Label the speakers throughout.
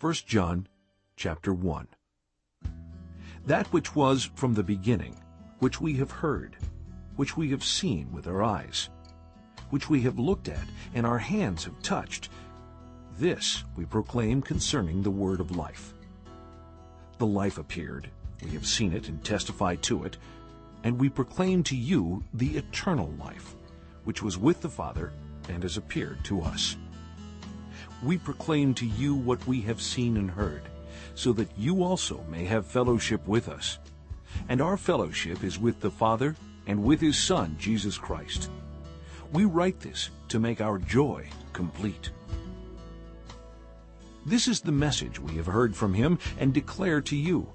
Speaker 1: 1 John chapter 1 That which was from the beginning, which we have heard, which we have seen with our eyes, which we have looked at and our hands have touched, this we proclaim concerning the word of life. The life appeared, we have seen it and testify to it, and we proclaim to you the eternal life, which was with the Father and has appeared to us. We proclaim to you what we have seen and heard, so that you also may have fellowship with us. And our fellowship is with the Father and with his Son, Jesus Christ. We write this to make our joy complete. This is the message we have heard from him and declare to you.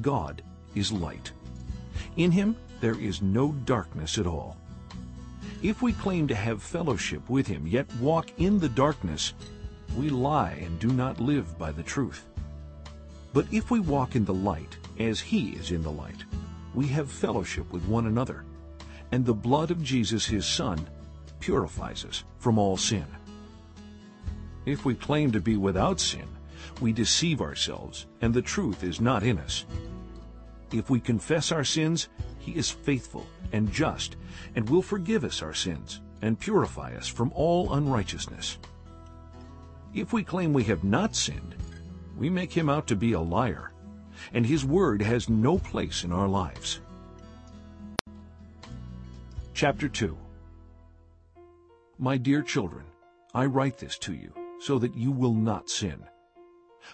Speaker 1: God is light. In him there is no darkness at all. If we claim to have fellowship with him, yet walk in the darkness, we lie and do not live by the truth. But if we walk in the light, as he is in the light, we have fellowship with one another, and the blood of Jesus his Son purifies us from all sin. If we claim to be without sin, we deceive ourselves, and the truth is not in us. If we confess our sins, he is faithful and just, and will forgive us our sins and purify us from all unrighteousness. If we claim we have not sinned, we make him out to be a liar, and his word has no place in our lives. Chapter 2 My dear children, I write this to you, so that you will not sin.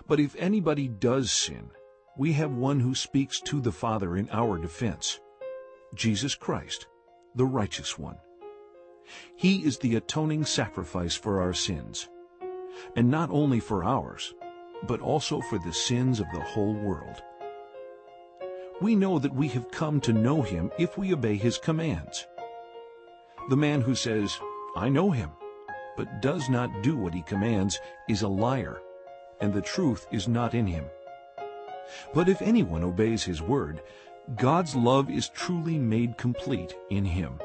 Speaker 1: But if anybody does sin, we have one who speaks to the Father in our defense, Jesus Christ, the righteous one. He is the atoning sacrifice for our sins, and not only for ours, but also for the sins of the whole world. We know that we have come to know him if we obey his commands. The man who says, I know him, but does not do what he commands is a liar, and the truth is not in him. But if anyone obeys his word, God's love is truly made complete in him.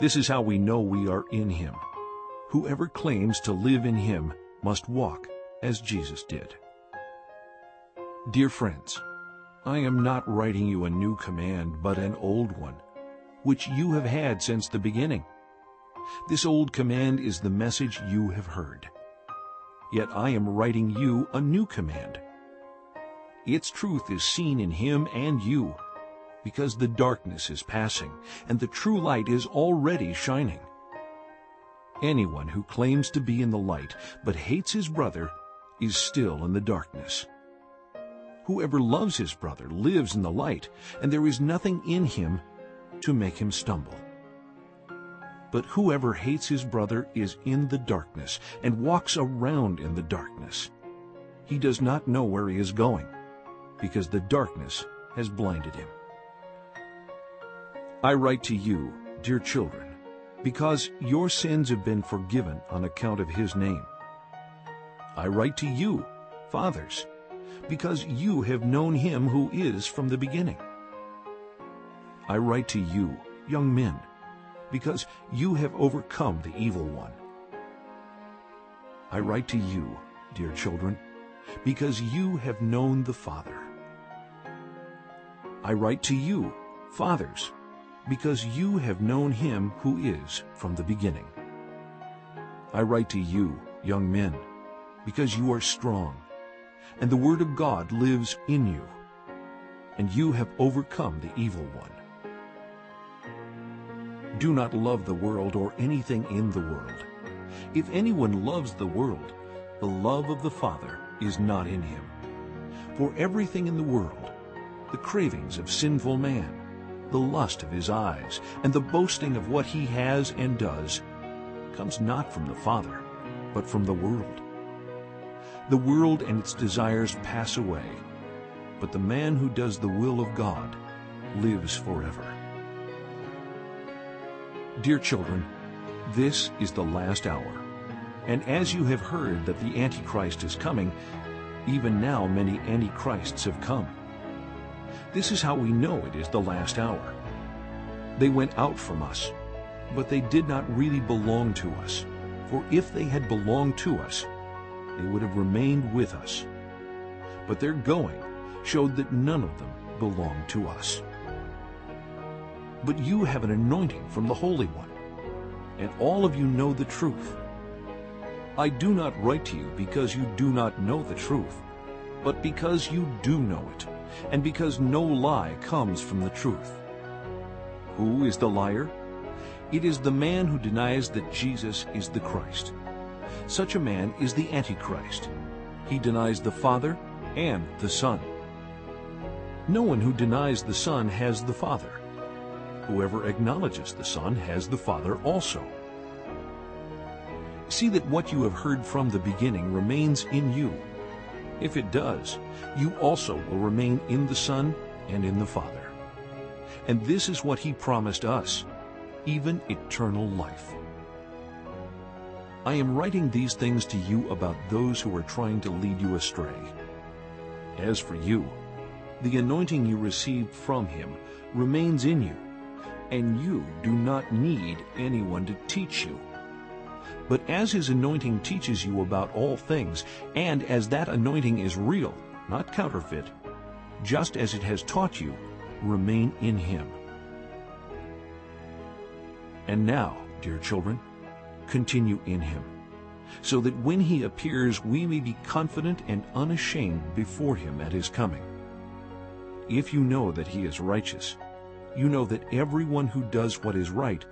Speaker 1: This is how we know we are in him. Whoever claims to live in him must walk as Jesus did. Dear friends, I am not writing you a new command, but an old one, which you have had since the beginning. This old command is the message you have heard. Yet I am writing you a new command. Its truth is seen in him and you, because the darkness is passing, and the true light is already shining. Anyone who claims to be in the light but hates his brother is still in the darkness. Whoever loves his brother lives in the light, and there is nothing in him to make him stumble. But whoever hates his brother is in the darkness and walks around in the darkness. He does not know where he is going, because the darkness has blinded him. I write to you, dear children, because your sins have been forgiven on account of his name. I write to you, fathers, because you have known him who is from the beginning. I write to you, young men, because you have overcome the evil one. I write to you, dear children, because you have known the Father. I write to you, fathers, because you have known him who is from the beginning. I write to you, young men, because you are strong, and the word of God lives in you, and you have overcome the evil one. Do not love the world or anything in the world. If anyone loves the world, the love of the Father is not in him. For everything in the world, the cravings of sinful man, the lust of his eyes, and the boasting of what he has and does, comes not from the Father, but from the world. The world and its desires pass away, but the man who does the will of God lives forever. Dear children, this is the last hour. And as you have heard that the Antichrist is coming, even now many Antichrists have come. This is how we know it is the last hour. They went out from us, but they did not really belong to us. For if they had belonged to us, they would have remained with us. But their going showed that none of them belonged to us. But you have an anointing from the Holy One, and all of you know the truth. I do not write to you because you do not know the truth, but because you do know it, and because no lie comes from the truth. Who is the liar? It is the man who denies that Jesus is the Christ. Such a man is the Antichrist. He denies the Father and the Son. No one who denies the Son has the Father. Whoever acknowledges the Son has the Father also. See that what you have heard from the beginning remains in you. If it does, you also will remain in the Son and in the Father. And this is what he promised us, even eternal life. I am writing these things to you about those who are trying to lead you astray. As for you, the anointing you received from him remains in you, and you do not need anyone to teach you. But as his anointing teaches you about all things, and as that anointing is real, not counterfeit, just as it has taught you, remain in him. And now, dear children, continue in him, so that when he appears we may be confident and unashamed before him at his coming. If you know that he is righteous, you know that everyone who does what is right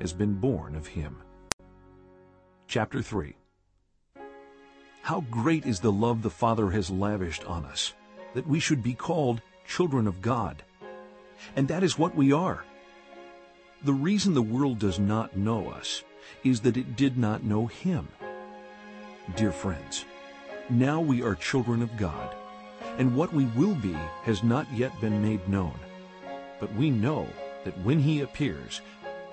Speaker 1: has been born of him. Chapter 3 How great is the love the Father has lavished on us, that we should be called children of God. And that is what we are. The reason the world does not know us is that it did not know him. Dear friends, now we are children of God, and what we will be has not yet been made known. But we know that when he appears,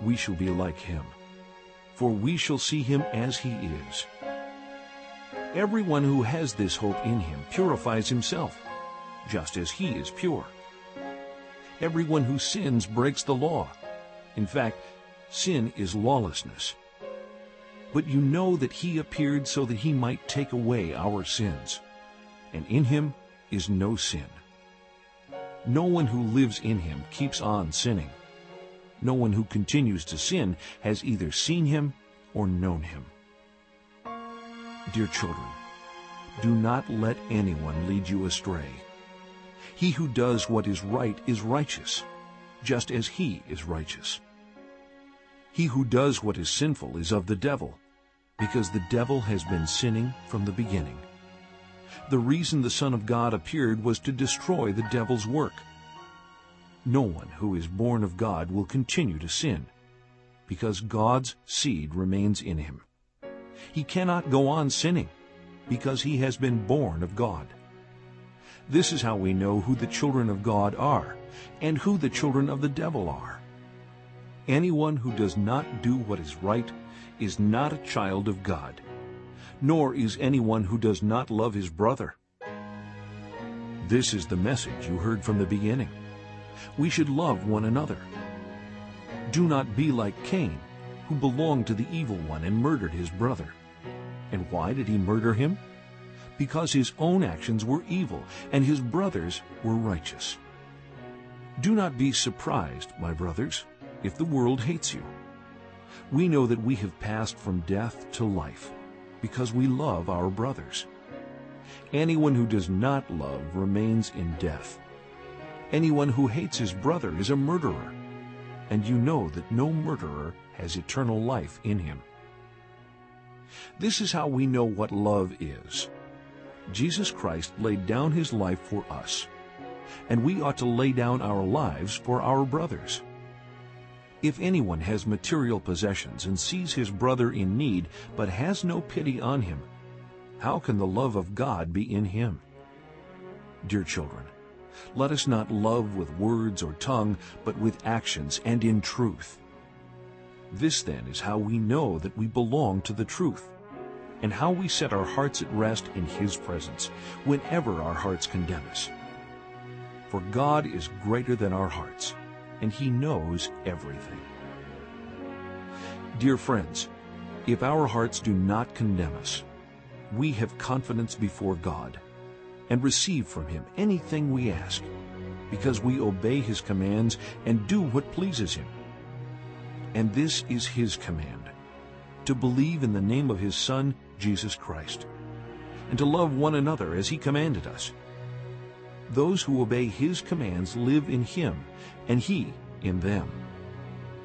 Speaker 1: we shall be like him, for we shall see him as he is. Everyone who has this hope in him purifies himself, just as he is pure. Everyone who sins breaks the law. In fact, sin is lawlessness. But you know that he appeared so that he might take away our sins. And in him is no sin. No one who lives in him keeps on sinning. No one who continues to sin has either seen him or known him. Dear children, do not let anyone lead you astray. He who does what is right is righteous, just as he is righteous. He who does what is sinful is of the devil, because the devil has been sinning from the beginning. The reason the Son of God appeared was to destroy the devil's work. No one who is born of God will continue to sin, because God's seed remains in him. He cannot go on sinning, because he has been born of God. This is how we know who the children of God are, and who the children of the devil are. Anyone who does not do what is right is not a child of God, nor is anyone who does not love his brother. This is the message you heard from the beginning. We should love one another. Do not be like Cain, who belonged to the evil one and murdered his brother. And why did he murder him? Because his own actions were evil, and his brothers were righteous. Do not be surprised, my brothers, if the world hates you. We know that we have passed from death to life because we love our brothers. Anyone who does not love remains in death. Anyone who hates his brother is a murderer, and you know that no murderer has eternal life in him. This is how we know what love is. Jesus Christ laid down his life for us, and we ought to lay down our lives for our brothers. If anyone has material possessions and sees his brother in need but has no pity on him, how can the love of God be in him? Dear children, let us not love with words or tongue, but with actions and in truth. This then is how we know that we belong to the truth, and how we set our hearts at rest in his presence, whenever our hearts condemn us. For God is greater than our hearts, and he knows everything. Dear friends, if our hearts do not condemn us, we have confidence before God and receive from him anything we ask, because we obey his commands and do what pleases him. And this is his command, to believe in the name of his Son, Jesus Christ, and to love one another as he commanded us. Those who obey his commands live in him, and he in them.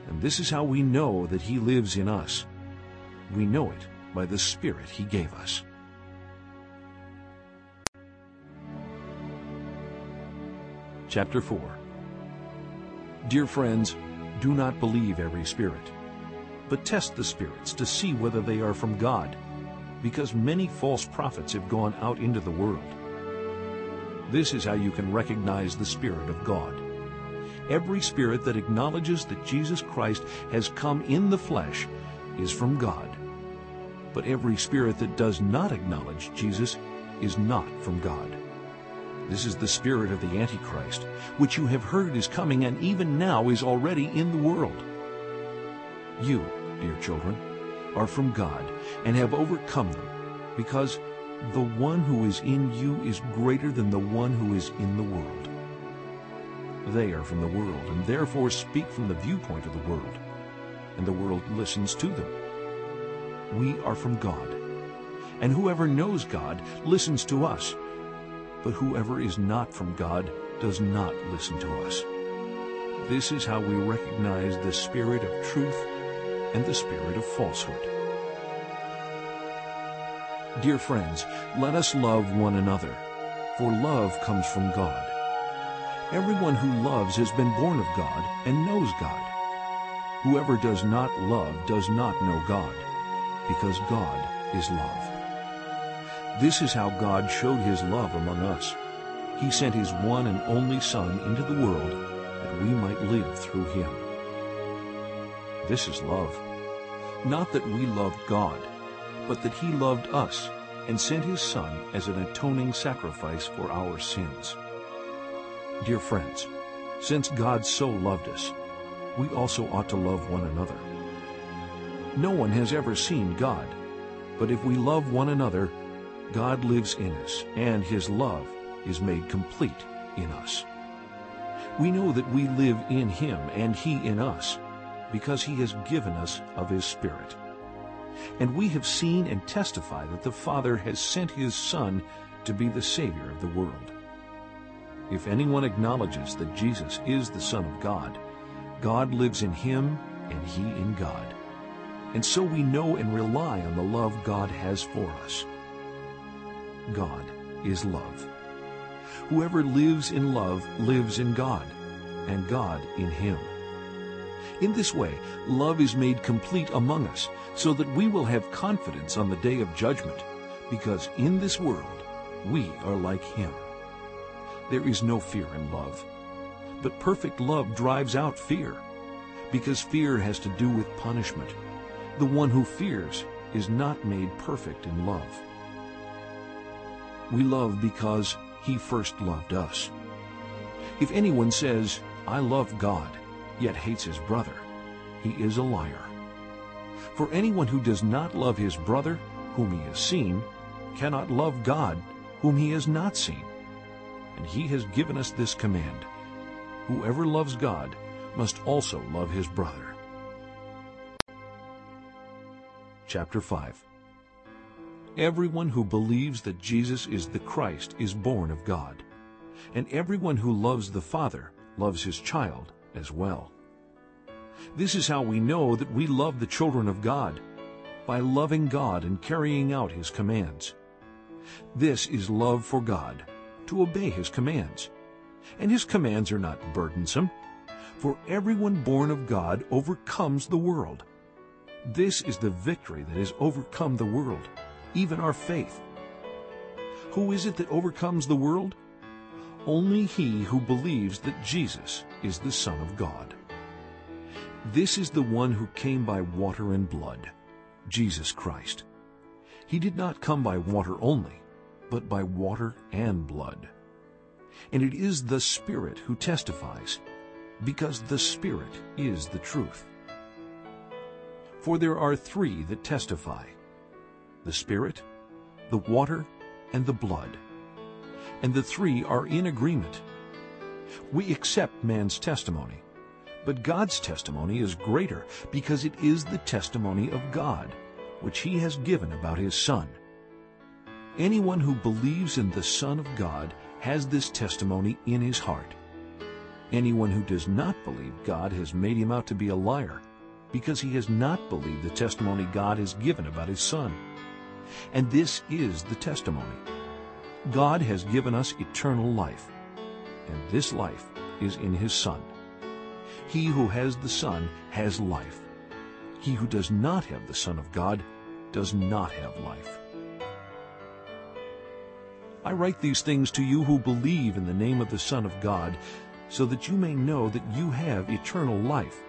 Speaker 1: And this is how we know that he lives in us. We know it by the Spirit he gave us. Chapter 4 Dear friends, do not believe every spirit, but test the spirits to see whether they are from God, because many false prophets have gone out into the world. This is how you can recognize the Spirit of God. Every spirit that acknowledges that Jesus Christ has come in the flesh is from God. But every spirit that does not acknowledge Jesus is not from God. This is the spirit of the Antichrist, which you have heard is coming and even now is already in the world. You, dear children, are from God and have overcome them, because the one who is in you is greater than the one who is in the world. They are from the world and therefore speak from the viewpoint of the world, and the world listens to them. We are from God, and whoever knows God listens to us, but whoever is not from God does not listen to us. This is how we recognize the spirit of truth and the spirit of falsehood. Dear friends, let us love one another, for love comes from God. Everyone who loves has been born of God and knows God. Whoever does not love does not know God, because God is love. This is how God showed his love among us. He sent his one and only Son into the world that we might live through him. This is love. Not that we loved God, but that he loved us and sent his Son as an atoning sacrifice for our sins. Dear friends, since God so loved us, we also ought to love one another. No one has ever seen God, but if we love one another, God lives in us, and his love is made complete in us. We know that we live in him and he in us, because he has given us of his Spirit. And we have seen and testify that the Father has sent his Son to be the Savior of the world. If anyone acknowledges that Jesus is the Son of God, God lives in him and he in God. And so we know and rely on the love God has for us. God is love. Whoever lives in love lives in God, and God in him. In this way, love is made complete among us, so that we will have confidence on the day of judgment, because in this world we are like him. There is no fear in love, but perfect love drives out fear, because fear has to do with punishment. The one who fears is not made perfect in love. We love because he first loved us. If anyone says, I love God, yet hates his brother, he is a liar. For anyone who does not love his brother, whom he has seen, cannot love God, whom he has not seen. And he has given us this command, Whoever loves God must also love his brother. Chapter 5 Everyone who believes that Jesus is the Christ is born of God, and everyone who loves the Father loves his child as well. This is how we know that we love the children of God, by loving God and carrying out his commands. This is love for God, to obey his commands. And his commands are not burdensome, for everyone born of God overcomes the world. This is the victory that has overcome the world, even our faith. Who is it that overcomes the world? Only he who believes that Jesus is the Son of God. This is the one who came by water and blood, Jesus Christ. He did not come by water only, but by water and blood. And it is the Spirit who testifies, because the Spirit is the truth. For there are three that testify, the Spirit, the water, and the blood. And the three are in agreement. We accept man's testimony, but God's testimony is greater because it is the testimony of God, which he has given about his Son. Anyone who believes in the Son of God has this testimony in his heart. Anyone who does not believe God has made him out to be a liar, because he has not believed the testimony God has given about his Son. And this is the testimony. God has given us eternal life, and this life is in his Son. He who has the Son has life. He who does not have the Son of God does not have life. I write these things to you who believe in the name of the Son of God, so that you may know that you have eternal life.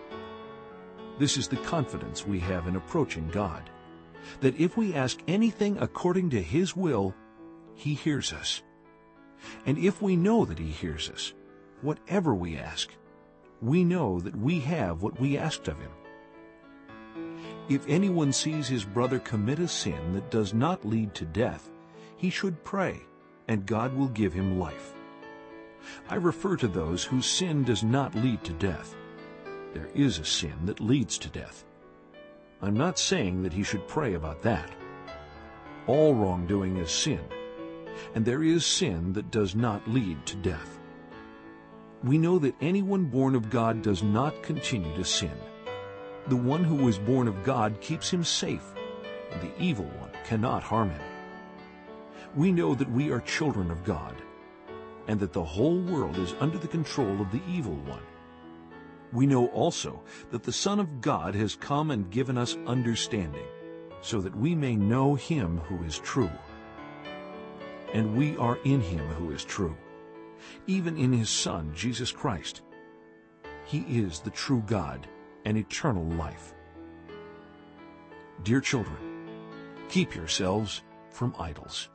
Speaker 1: This is the confidence we have in approaching God, that if we ask anything according to His will, He hears us. And if we know that He hears us, whatever we ask, we know that we have what we asked of Him. If anyone sees his brother commit a sin that does not lead to death, he should pray, and God will give him life. I refer to those whose sin does not lead to death. There is a sin that leads to death. I'm not saying that he should pray about that. All wrongdoing is sin, and there is sin that does not lead to death. We know that anyone born of God does not continue to sin. The one who was born of God keeps him safe, and the evil one cannot harm him we know that we are children of God, and that the whole world is under the control of the evil one. We know also that the Son of God has come and given us understanding, so that we may know him who is true. And we are in him who is true, even in his Son, Jesus Christ. He is the true God and eternal life. Dear children, keep yourselves from idols.